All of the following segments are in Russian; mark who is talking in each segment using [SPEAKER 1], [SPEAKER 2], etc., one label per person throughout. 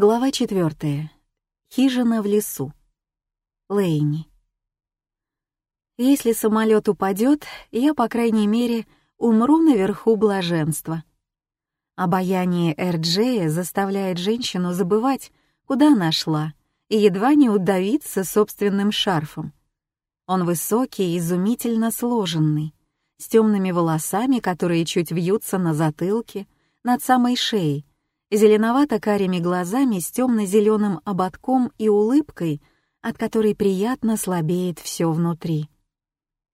[SPEAKER 1] Глава четвертая. Хижина в лесу. Лейни. Если самолет упадет, я, по крайней мере, умру наверху блаженства. Обаяние Эрджея заставляет женщину забывать, куда она шла, и едва не удавиться собственным шарфом. Он высокий и изумительно сложенный, с темными волосами, которые чуть вьются на затылке, над самой шеей, зеленовато-карими глазами с темно-зеленым ободком и улыбкой, от которой приятно слабеет все внутри.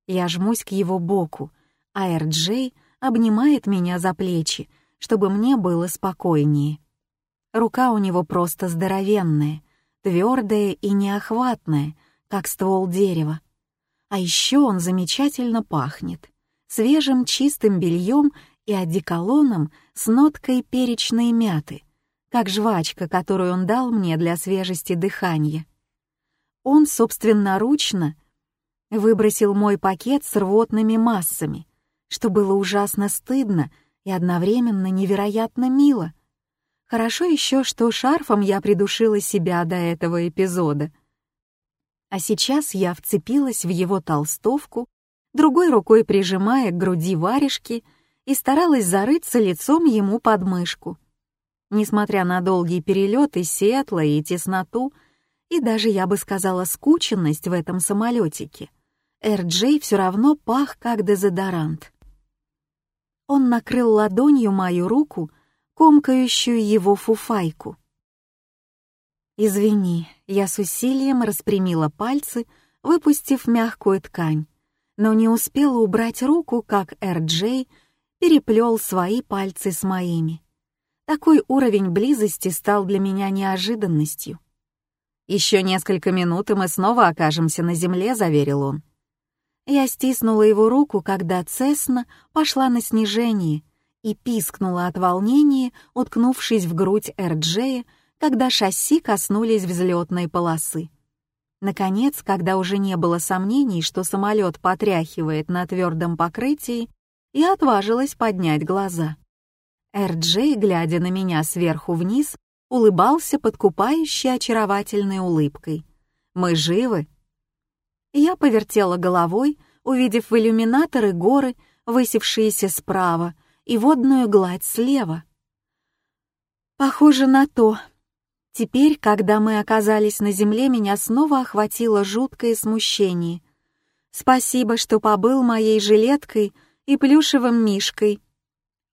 [SPEAKER 1] Я жмусь к его боку, а Эрджей обнимает меня за плечи, чтобы мне было спокойнее. Рука у него просто здоровенная, твердая и неохватная, как ствол дерева. А еще он замечательно пахнет свежим чистым бельем и одеколоном с ноткой перечной мяты, как жвачка, которую он дал мне для свежести дыхания. Он собственноручно выбросил мой пакет с рвотными массами, что было ужасно стыдно и одновременно невероятно мило. Хорошо еще, что шарфом я придушила себя до этого эпизода. А сейчас я вцепилась в его толстовку, другой рукой прижимая к груди варежки и старалась зарыться лицом ему под мышку. Несмотря на долгий перелет и светло, и тесноту, и даже, я бы сказала, скученность в этом самолетике, Эр-Джей все равно пах как дезодорант. Он накрыл ладонью мою руку, комкающую его фуфайку. «Извини», я с усилием распрямила пальцы, выпустив мягкую ткань, но не успела убрать руку, как Эр-Джей переплел свои пальцы с моими. Такой уровень близости стал для меня неожиданностью. «Еще несколько минут, и мы снова окажемся на земле», — заверил он. Я стиснула его руку, когда Цесна пошла на снижение и пискнула от волнения, уткнувшись в грудь Эрджея, когда шасси коснулись взлетной полосы. Наконец, когда уже не было сомнений, что самолет потряхивает на твердом покрытии, и отважилась поднять глаза. Эр-Джей, глядя на меня сверху вниз, улыбался подкупающей очаровательной улыбкой. «Мы живы?» Я повертела головой, увидев в иллюминаторы горы, высевшиеся справа, и водную гладь слева. «Похоже на то», Теперь, когда мы оказались на земле, меня снова охватило жуткое смущение. Спасибо, что побыл моей жилеткой и плюшевым мишкой.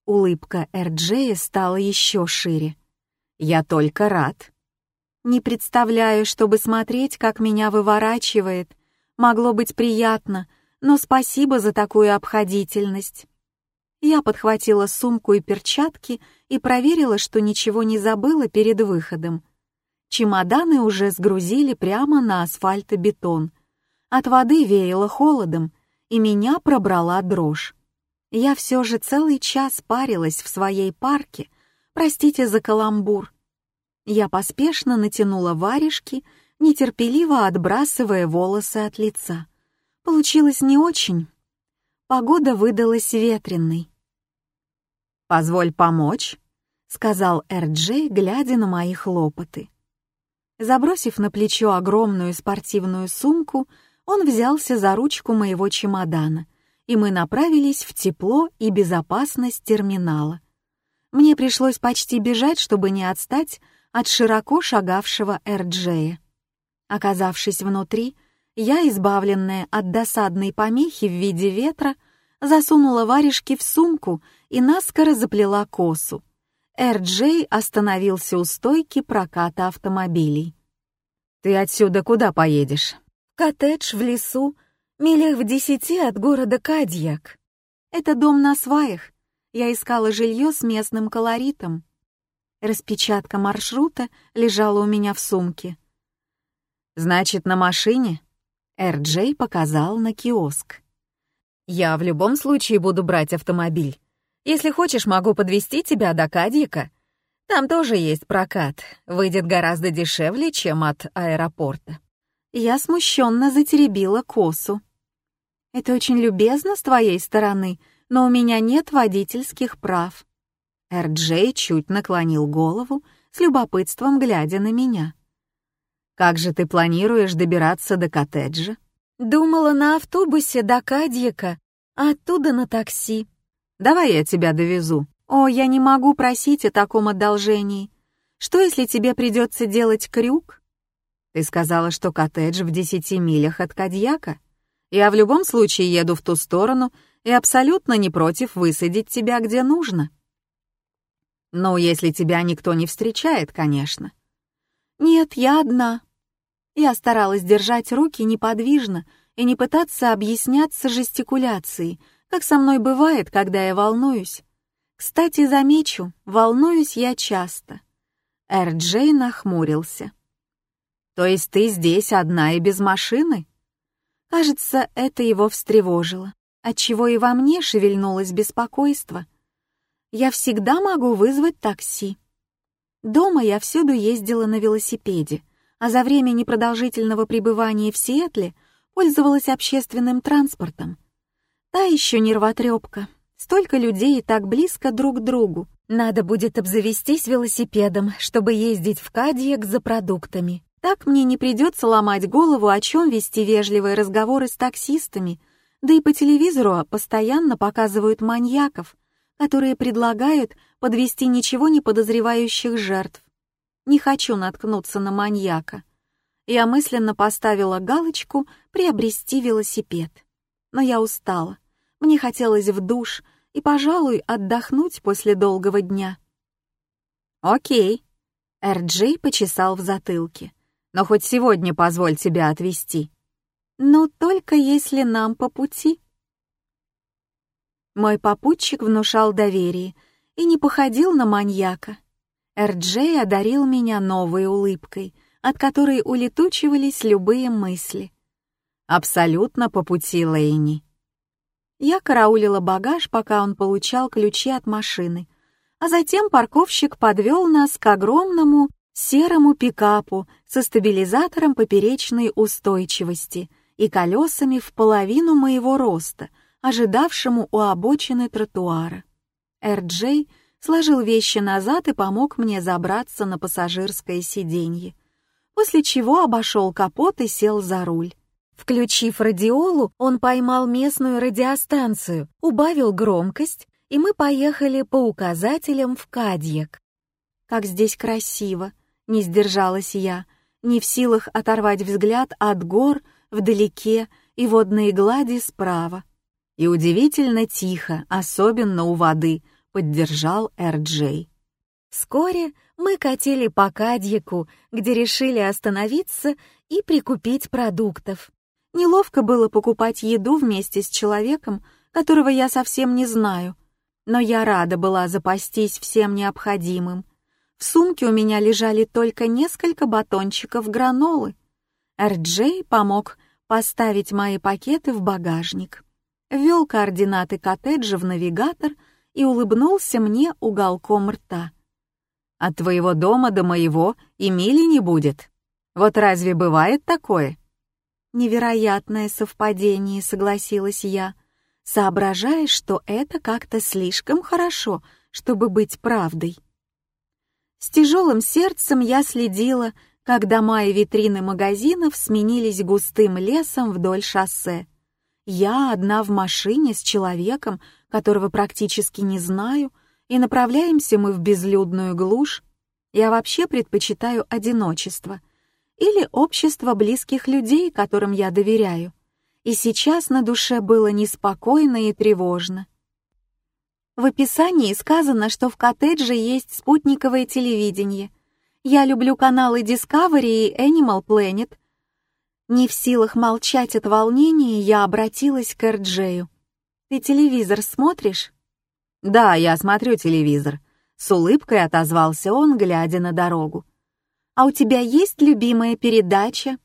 [SPEAKER 1] Улыбка Эрджея стала еще шире. Я только рад. Не представляю, чтобы смотреть, как меня выворачивает. Могло быть приятно, но спасибо за такую обходительность. Я подхватила сумку и перчатки и проверила, что ничего не забыла перед выходом. Чемоданы уже сгрузили прямо на асфальтобетон. От воды веяло холодом, и меня пробрала дрожь. Я все же целый час парилась в своей парке, простите за каламбур. Я поспешно натянула варежки, нетерпеливо отбрасывая волосы от лица. Получилось не очень. Погода выдалась ветреной. «Позволь помочь», — сказал Эр-Джей, глядя на мои хлопоты. Забросив на плечо огромную спортивную сумку, он взялся за ручку моего чемодана, и мы направились в тепло и безопасность терминала. Мне пришлось почти бежать, чтобы не отстать от широко шагавшего Эрджея. Оказавшись внутри, я, избавленная от досадной помехи в виде ветра, засунула варежки в сумку и наскоро заплела косу. Эрджей остановился у стойки проката автомобилей. «Ты отсюда куда поедешь?» Коттедж в лесу, милях в десяти от города Кадьяк. Это дом на сваях. Я искала жилье с местным колоритом. Распечатка маршрута лежала у меня в сумке. «Значит, на машине?» Эр-Джей показал на киоск. «Я в любом случае буду брать автомобиль. Если хочешь, могу подвести тебя до Кадьяка. Там тоже есть прокат. Выйдет гораздо дешевле, чем от аэропорта». Я смущенно затеребила косу. «Это очень любезно с твоей стороны, но у меня нет водительских прав». Эр-Джей чуть наклонил голову, с любопытством глядя на меня. «Как же ты планируешь добираться до коттеджа?» «Думала на автобусе до Кадьяка, а оттуда на такси». «Давай я тебя довезу». «О, я не могу просить о таком одолжении. Что, если тебе придется делать крюк?» «Ты сказала, что коттедж в десяти милях от Кадьяка. Я в любом случае еду в ту сторону и абсолютно не против высадить тебя где нужно». «Ну, если тебя никто не встречает, конечно». «Нет, я одна». Я старалась держать руки неподвижно и не пытаться объясняться жестикуляцией, как со мной бывает, когда я волнуюсь. Кстати, замечу, волнуюсь я часто. Эр-Джей нахмурился. «То есть ты здесь одна и без машины?» Кажется, это его встревожило, отчего и во мне шевельнулось беспокойство. Я всегда могу вызвать такси. Дома я всюду ездила на велосипеде, а за время непродолжительного пребывания в Сиэтле пользовалась общественным транспортом. Та еще нервотрепка, Столько людей и так близко друг к другу. Надо будет обзавестись велосипедом, чтобы ездить в Кадьек за продуктами. Так мне не придется ломать голову, о чем вести вежливые разговоры с таксистами. Да и по телевизору постоянно показывают маньяков, которые предлагают подвести ничего не подозревающих жертв. Не хочу наткнуться на маньяка. Я мысленно поставила галочку «приобрести велосипед». Но я устала. Мне хотелось в душ и, пожалуй, отдохнуть после долгого дня. «Окей», — Эр-Джей почесал в затылке. «Но хоть сегодня позволь тебя отвезти». «Но только если нам по пути». Мой попутчик внушал доверие и не походил на маньяка. Эр-Джей одарил меня новой улыбкой, от которой улетучивались любые мысли. «Абсолютно по пути, Лейни», я караулила багаж, пока он получал ключи от машины, а затем парковщик подвел нас к огромному серому пикапу со стабилизатором поперечной устойчивости и колесами в половину моего роста, ожидавшему у обочины тротуара. Эр-Джей сложил вещи назад и помог мне забраться на пассажирское сиденье, после чего обошел капот и сел за руль. Включив радиолу, он поймал местную радиостанцию, убавил громкость, и мы поехали по указателям в Кадьяк. «Как здесь красиво!» — не сдержалась я, не в силах оторвать взгляд от гор вдалеке и водные глади справа. И удивительно тихо, особенно у воды, поддержал Эр-Джей. Вскоре мы катили по Кадьяку, где решили остановиться и прикупить продуктов. Неловко было покупать еду вместе с человеком, которого я совсем не знаю, но я рада была запастись всем необходимым. В сумке у меня лежали только несколько батончиков гранолы. Эр-Джей помог поставить мои пакеты в багажник, ввел координаты коттеджа в навигатор и улыбнулся мне уголком рта. «От твоего дома до моего и мили не будет. Вот разве бывает такое?» Невероятное совпадение, согласилась я, соображая, что это как-то слишком хорошо, чтобы быть правдой. С тяжелым сердцем я следила, как дома и витрины магазинов сменились густым лесом вдоль шоссе. Я одна в машине с человеком, которого практически не знаю, и направляемся мы в безлюдную глушь. Я вообще предпочитаю одиночество — или общество близких людей, которым я доверяю. И сейчас на душе было неспокойно и тревожно. В описании сказано, что в коттедже есть спутниковое телевидение. Я люблю каналы Discovery и Animal Planet. Не в силах молчать от волнения, я обратилась к Эрджею. «Ты телевизор смотришь?» «Да, я смотрю телевизор», — с улыбкой отозвался он, глядя на дорогу. А у тебя есть любимая передача?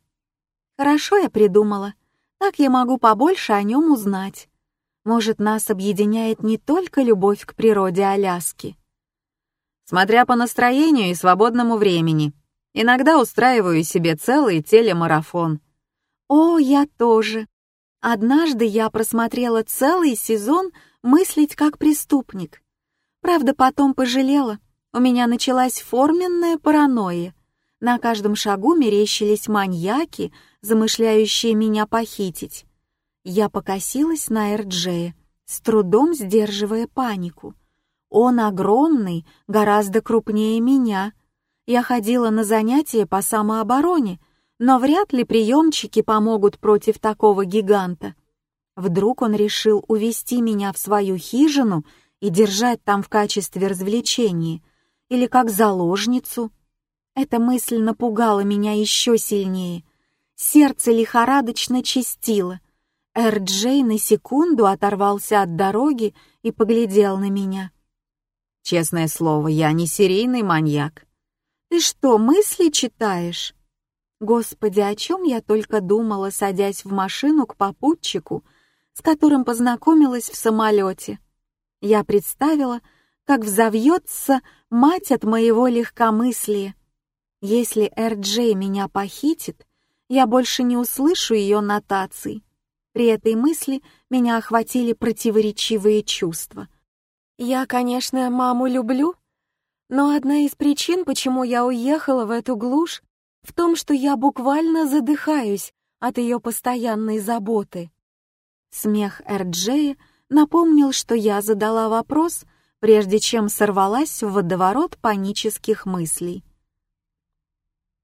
[SPEAKER 1] Хорошо я придумала. Так я могу побольше о нем узнать. Может, нас объединяет не только любовь к природе Аляски. Смотря по настроению и свободному времени. Иногда устраиваю себе целый телемарафон. О, я тоже. Однажды я просмотрела целый сезон «Мыслить как преступник». Правда, потом пожалела. У меня началась форменная паранойя. На каждом шагу мерещились маньяки, замышляющие меня похитить. Я покосилась на Эрджея, с трудом сдерживая панику. Он огромный, гораздо крупнее меня. Я ходила на занятия по самообороне, но вряд ли приемчики помогут против такого гиганта. Вдруг он решил увести меня в свою хижину и держать там в качестве развлечения, или как заложницу. Эта мысль напугала меня еще сильнее. Сердце лихорадочно чистило. Эр-Джей на секунду оторвался от дороги и поглядел на меня.
[SPEAKER 2] «Честное слово, я не серийный маньяк».
[SPEAKER 1] «Ты что, мысли читаешь?» Господи, о чем я только думала, садясь в машину к попутчику, с которым познакомилась в самолете. Я представила, как взовьется мать от моего легкомыслия. Если Эр-Джей меня похитит, я больше не услышу ее нотаций. При этой мысли меня охватили противоречивые чувства. Я, конечно, маму люблю, но одна из причин, почему я уехала в эту глушь, в том, что я буквально задыхаюсь от ее постоянной заботы. Смех Эрджея напомнил, что я задала вопрос, прежде чем сорвалась в водоворот панических мыслей.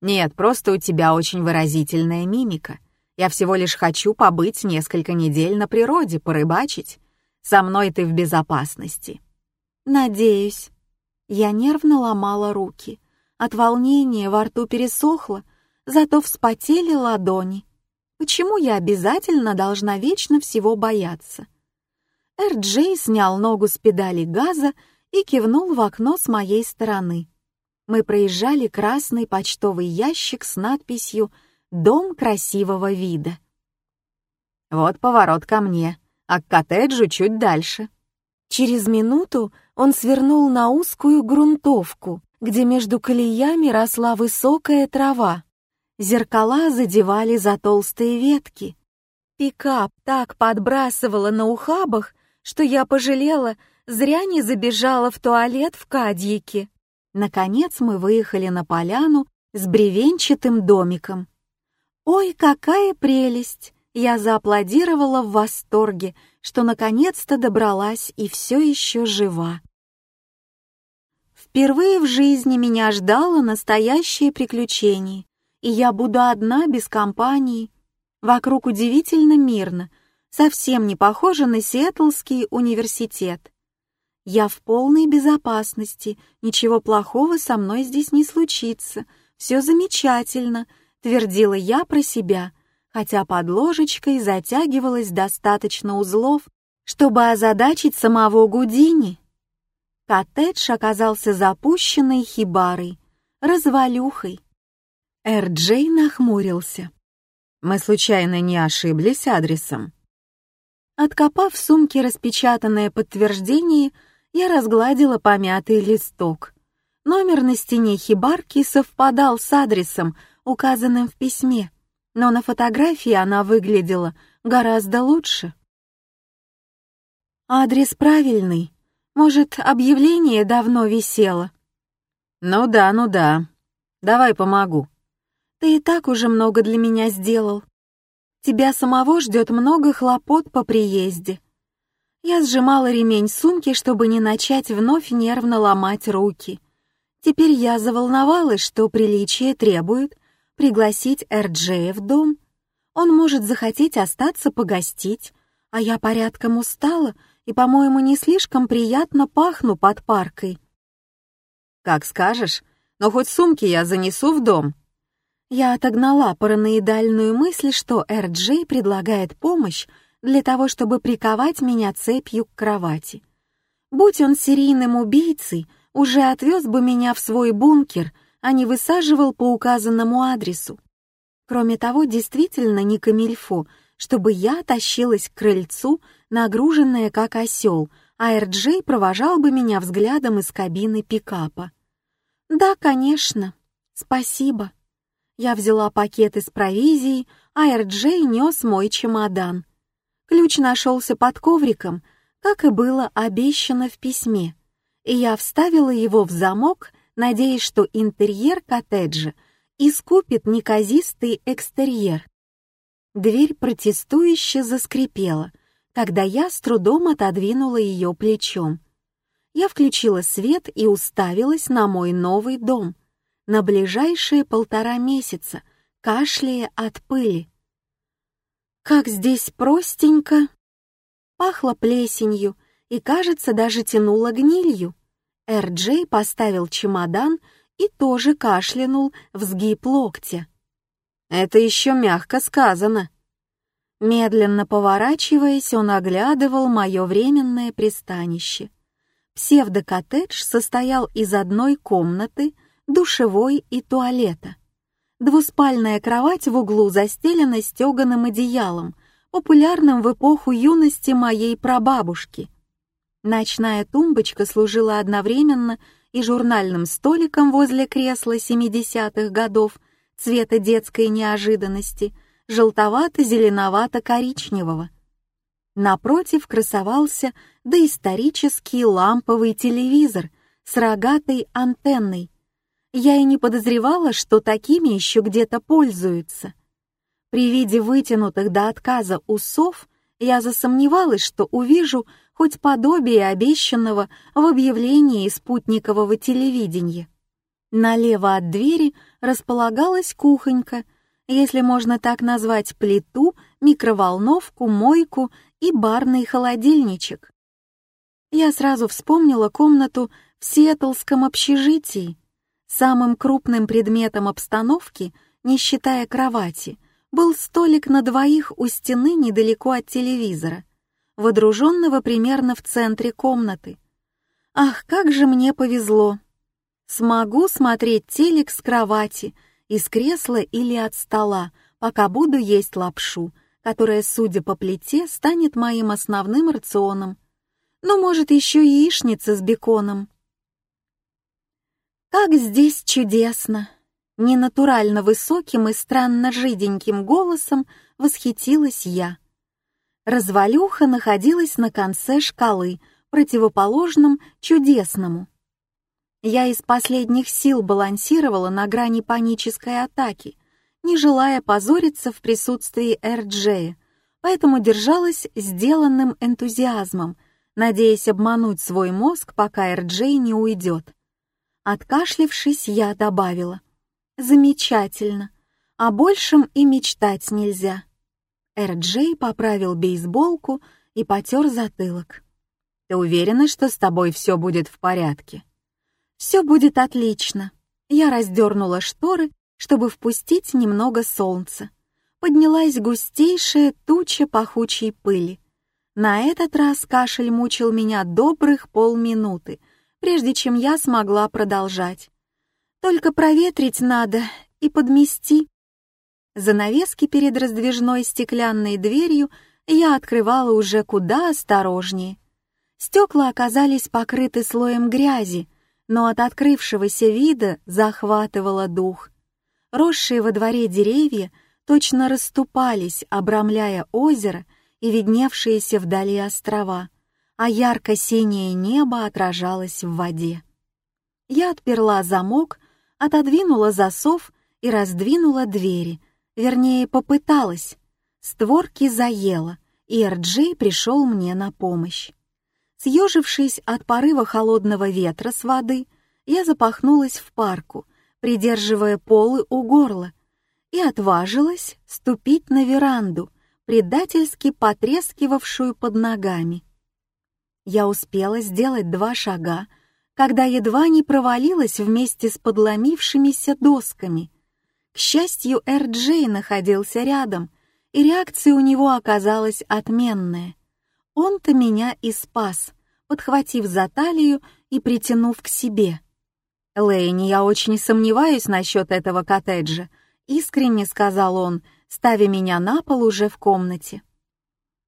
[SPEAKER 2] «Нет, просто у тебя очень выразительная мимика. Я всего лишь хочу побыть несколько недель на природе, порыбачить. Со мной ты в безопасности».
[SPEAKER 1] «Надеюсь». Я нервно ломала руки. От волнения во рту пересохло, зато вспотели ладони. Почему я обязательно должна вечно всего бояться? Эр-Джей снял ногу с педали газа и кивнул в окно с моей стороны. Мы проезжали красный почтовый ящик с надписью «Дом красивого вида».
[SPEAKER 2] «Вот поворот ко мне, а к коттеджу чуть дальше».
[SPEAKER 1] Через минуту он свернул на узкую грунтовку, где между колеями росла высокая трава. Зеркала задевали за толстые ветки. Пикап так подбрасывало на ухабах, что я пожалела, зря не забежала в туалет в Кадьике. Наконец мы выехали на поляну с бревенчатым домиком. «Ой, какая прелесть!» Я зааплодировала в восторге, что наконец-то добралась и все еще жива. Впервые в жизни меня ждало настоящее приключение и я буду одна без компании. Вокруг удивительно мирно, совсем не похоже на Сиэтлский университет. Я в полной безопасности, ничего плохого со мной здесь не случится, все замечательно, твердила я про себя, хотя под ложечкой затягивалось достаточно узлов, чтобы озадачить самого Гудини. Коттедж оказался запущенной хибарой, развалюхой. Эр-Джей нахмурился.
[SPEAKER 2] «Мы случайно не ошиблись адресом?»
[SPEAKER 1] Откопав в сумке распечатанное подтверждение, я разгладила помятый листок. Номер на стене хибарки совпадал с адресом, указанным в письме, но на фотографии она выглядела гораздо лучше. Адрес правильный. Может, объявление давно висело?
[SPEAKER 2] Ну да, ну да. Давай помогу.
[SPEAKER 1] Ты и так уже много для меня сделал. Тебя самого ждет много хлопот по приезде. Я сжимала ремень сумки, чтобы не начать вновь нервно ломать руки. Теперь я заволновалась, что приличие требует пригласить Эрджея в дом. Он может захотеть остаться погостить, а я порядком устала и, по-моему, не слишком приятно пахну под паркой.
[SPEAKER 2] «Как скажешь, но хоть сумки я занесу в дом»,
[SPEAKER 1] я отогнала параноидальную мысль, что Эр-Джей предлагает помощь для того, чтобы приковать меня цепью к кровати. Будь он серийным убийцей, уже отвез бы меня в свой бункер, а не высаживал по указанному адресу. Кроме того, действительно не камильфо, чтобы я тащилась к крыльцу, нагруженная как осел, а Эр-Джей провожал бы меня взглядом из кабины пикапа. «Да, конечно. Спасибо». Я взяла пакеты с провизией, а Эрджей нес мой чемодан. Ключ нашелся под ковриком, как и было обещано в письме. и я вставила его в замок, надеясь, что интерьер коттеджа искупит неказистый экстерьер. Дверь протестующе заскрипела, когда я с трудом отодвинула ее плечом. Я включила свет и уставилась на мой новый дом, на ближайшие полтора месяца, кашляя от пыли. Как здесь простенько! Пахло плесенью и, кажется, даже тянуло гнилью. Эр-Джей поставил чемодан и тоже кашлянул в сгиб локтя.
[SPEAKER 2] Это еще мягко сказано.
[SPEAKER 1] Медленно поворачиваясь, он оглядывал мое временное пристанище. Псевдокоттедж состоял из одной комнаты, душевой и туалета. Двуспальная кровать в углу застелена стеганым одеялом, популярным в эпоху юности моей прабабушки. Ночная тумбочка служила одновременно и журнальным столиком возле кресла 70-х годов цвета детской неожиданности, желтовато-зеленовато-коричневого. Напротив красовался доисторический ламповый телевизор с рогатой антенной. Я и не подозревала, что такими еще где-то пользуются. При виде вытянутых до отказа усов я засомневалась, что увижу хоть подобие обещанного в объявлении спутникового телевидения. Налево от двери располагалась кухонька, если можно так назвать плиту, микроволновку, мойку и барный холодильничек. Я сразу вспомнила комнату в Сиэтлском общежитии. Самым крупным предметом обстановки, не считая кровати, был столик на двоих у стены недалеко от телевизора, водруженного примерно в центре комнаты. Ах, как же мне повезло! Смогу смотреть телек с кровати, из кресла или от стола, пока буду есть лапшу, которая, судя по плите, станет моим основным рационом. Ну, может, еще яичница с беконом. Как здесь чудесно! Ненатурально высоким и странно жиденьким голосом восхитилась я. Развалюха находилась на конце шкалы, противоположном чудесному. Я из последних сил балансировала на грани панической атаки, не желая позориться в присутствии Эрджея, поэтому держалась сделанным энтузиазмом, надеясь обмануть свой мозг, пока Эрджей не уйдет. Откашлившись, я добавила. «Замечательно. О большем и мечтать нельзя». Эрджей поправил бейсболку и потер затылок.
[SPEAKER 2] «Ты уверена, что с тобой все будет в порядке?»
[SPEAKER 1] Все будет отлично. Я раздернула шторы, чтобы впустить немного солнца. Поднялась густейшая туча пахучей пыли. На этот раз кашель мучил меня добрых полминуты, прежде чем я смогла продолжать. Только проветрить надо и подмести. Занавески перед раздвижной стеклянной дверью я открывала уже куда осторожнее. Стекла оказались покрыты слоем грязи, но от открывшегося вида захватывало дух. Росшие во дворе деревья точно расступались, обрамляя озеро и видневшиеся вдали острова, а ярко-синее небо отражалось в воде. Я отперла замок, отодвинула засов и раздвинула двери, вернее, попыталась. Створки заело, и Эрджей пришел мне на помощь. Съежившись от порыва холодного ветра с воды, я запахнулась в парку, придерживая полы у горла, и отважилась ступить на веранду, предательски потрескивавшую под ногами. Я успела сделать два шага, когда едва не провалилась вместе с подломившимися досками. К счастью, Эр-Джей находился рядом, и реакция у него оказалась отменная — он-то меня и спас, подхватив за талию и притянув к себе.
[SPEAKER 2] «Лэйни, я очень сомневаюсь насчет этого коттеджа», — искренне сказал он, ставя меня на пол уже в комнате.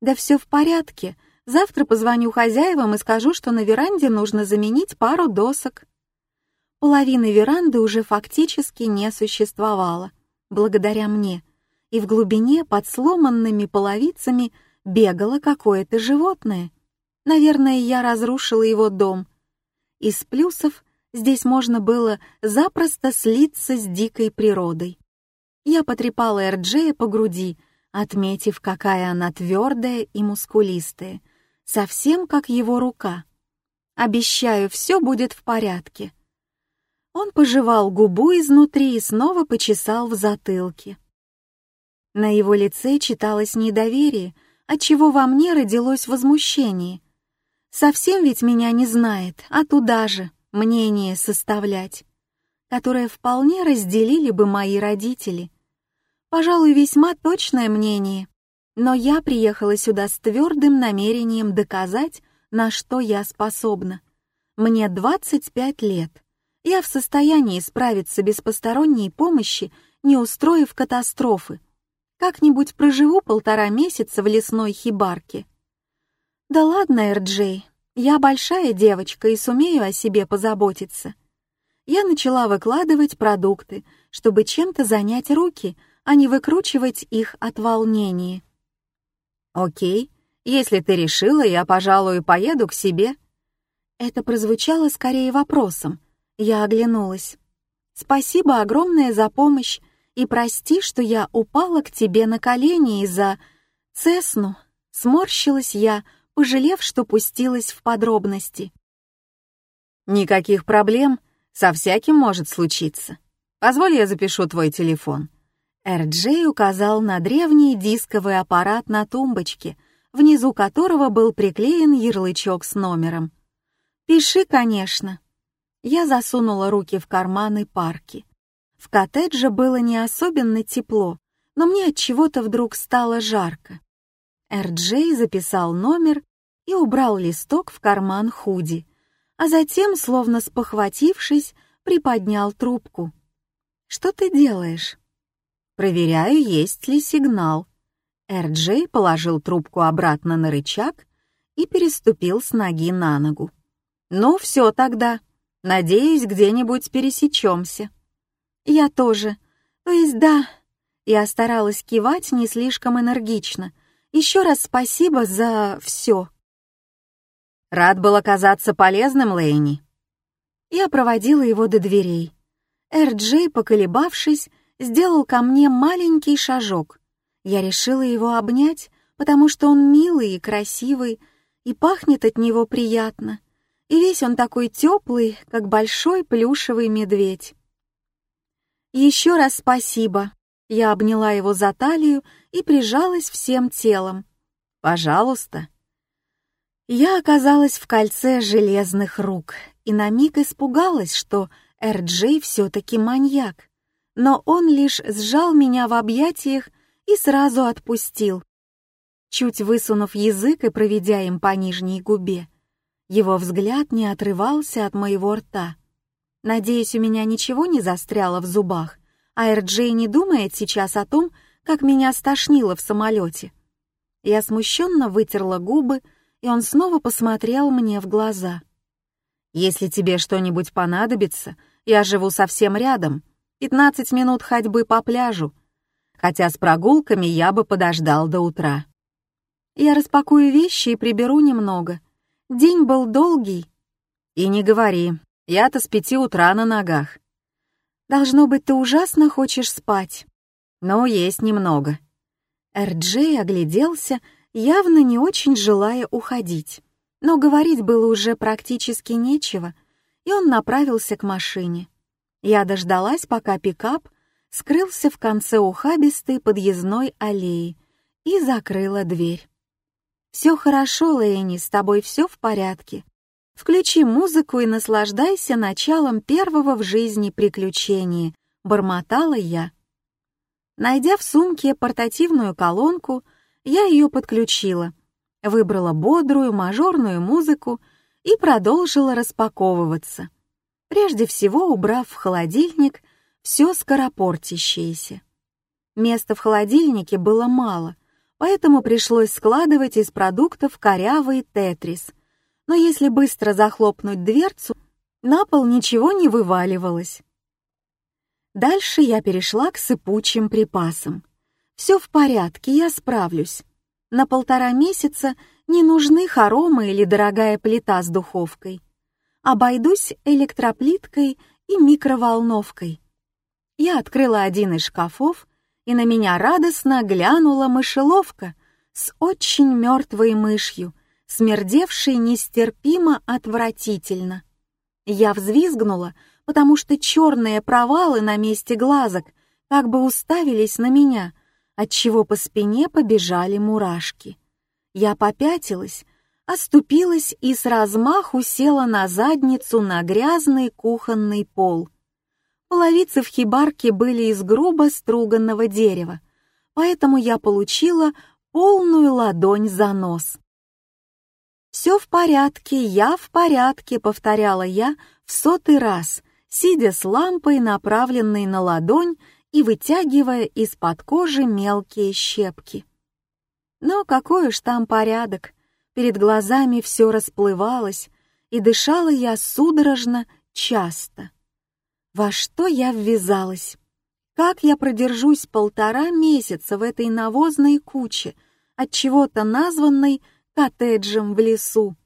[SPEAKER 1] «Да все в порядке. Завтра позвоню хозяевам и скажу, что на веранде нужно заменить пару досок». Половины веранды уже фактически не существовало, благодаря мне, и в глубине под сломанными половицами — бегало какое-то животное. Наверное, я разрушила его дом. Из плюсов здесь можно было запросто слиться с дикой природой. Я потрепала Эрджея по груди, отметив, какая она твердая и мускулистая, совсем как его рука. Обещаю, все будет в порядке. Он пожевал губу изнутри и снова почесал в затылке. На его лице читалось недоверие, отчего во мне родилось возмущение. Совсем ведь меня не знает, а туда же мнение составлять, которое вполне разделили бы мои родители. Пожалуй, весьма точное мнение, но я приехала сюда с твердым намерением доказать, на что я способна. Мне 25 лет. Я в состоянии справиться без посторонней помощи, не устроив катастрофы. Как-нибудь проживу полтора месяца в лесной хибарке. Да ладно, Эрджей, я большая девочка и сумею о себе позаботиться. Я начала выкладывать продукты, чтобы чем-то занять руки, а не выкручивать их от волнения.
[SPEAKER 2] «Окей, если ты решила, я, пожалуй, поеду к себе».
[SPEAKER 1] Это прозвучало скорее вопросом, я оглянулась. «Спасибо огромное за помощь, и прости, что я упала к тебе на колени из-за... Цесну». Сморщилась я, пожалев, что пустилась в подробности.
[SPEAKER 2] «Никаких проблем, со всяким может случиться. Позволь, я запишу твой телефон».
[SPEAKER 1] Эр-Джей указал на древний дисковый аппарат на тумбочке, внизу которого был приклеен ярлычок с номером. «Пиши, конечно». Я засунула руки в карманы парки. В коттедже было не особенно тепло, но мне от чего-то вдруг стало жарко. Эр-Джей записал номер и убрал листок в карман худи, а затем, словно спохватившись, приподнял трубку. «Что ты делаешь?» «Проверяю, есть ли сигнал». Эр-Джей положил трубку обратно на рычаг и переступил с ноги на ногу. «Ну, все тогда. Надеюсь, где-нибудь пересечемся. Я тоже. То есть да. Я старалась кивать не слишком энергично. Еще раз спасибо за все.
[SPEAKER 2] Рад был оказаться полезным, Лэйни.
[SPEAKER 1] Я проводила его до дверей. Эр-Джей, поколебавшись, сделал ко мне маленький шажок. Я решила его обнять, потому что он милый и красивый, и пахнет от него приятно и весь он такой теплый, как большой плюшевый медведь. Еще раз спасибо. Я обняла его за талию и прижалась всем телом.
[SPEAKER 2] Пожалуйста.
[SPEAKER 1] Я оказалась в кольце железных рук и на миг испугалась, что Эр-Джей все-таки маньяк. Но он лишь сжал меня в объятиях и сразу отпустил. Чуть высунув язык и проведя им по нижней губе, его взгляд не отрывался от моего рта. Надеюсь, у меня ничего не застряло в зубах, а Эрджей не думает сейчас о том, как меня стошнило в самолете. Я смущенно вытерла губы, и он снова посмотрел мне в глаза.
[SPEAKER 2] «Если тебе что-нибудь понадобится, я живу совсем рядом, 15 минут ходьбы по пляжу, хотя с прогулками я бы подождал до утра».
[SPEAKER 1] «Я распакую вещи и приберу немного», День был долгий.
[SPEAKER 2] И не говори, я-то с пяти утра на ногах.
[SPEAKER 1] Должно быть, ты ужасно хочешь спать.
[SPEAKER 2] Но есть немного.
[SPEAKER 1] Эрджей огляделся, явно не очень желая уходить. Но говорить было уже практически нечего, и он направился к машине. Я дождалась, пока пикап скрылся в конце ухабистой подъездной аллеи и закрыла дверь. «Все хорошо, Лэйни, с тобой все в порядке. Включи музыку и наслаждайся началом первого в жизни приключения», — бормотала я. Найдя в сумке портативную колонку, я ее подключила, выбрала бодрую мажорную музыку и продолжила распаковываться, прежде всего убрав в холодильник все скоропортящееся. Места в холодильнике было мало — поэтому пришлось складывать из продуктов корявый тетрис. Но если быстро захлопнуть дверцу, на пол ничего не вываливалось. Дальше я перешла к сыпучим припасам. Все в порядке, я справлюсь. На полтора месяца не нужны хоромы или дорогая плита с духовкой. обойдусь электроплиткой и микроволновкой. Я открыла один из шкафов, и на меня радостно глянула мышеловка с очень мертвой мышью, смердевшей нестерпимо отвратительно. Я взвизгнула, потому что черные провалы на месте глазок как бы уставились на меня, отчего по спине побежали мурашки. Я попятилась, оступилась и с размаху села на задницу на грязный кухонный пол. Половицы в хибарке были из грубо струганного дерева, поэтому я получила полную ладонь за нос. «Все в порядке, я в порядке», — повторяла я в сотый раз, сидя с лампой, направленной на ладонь и вытягивая из-под кожи мелкие щепки. Но какой уж там порядок, перед глазами все расплывалось, и дышала я судорожно, часто. Во что я ввязалась? Как я продержусь полтора месяца в этой навозной куче, от чего-то названной коттеджем в лесу?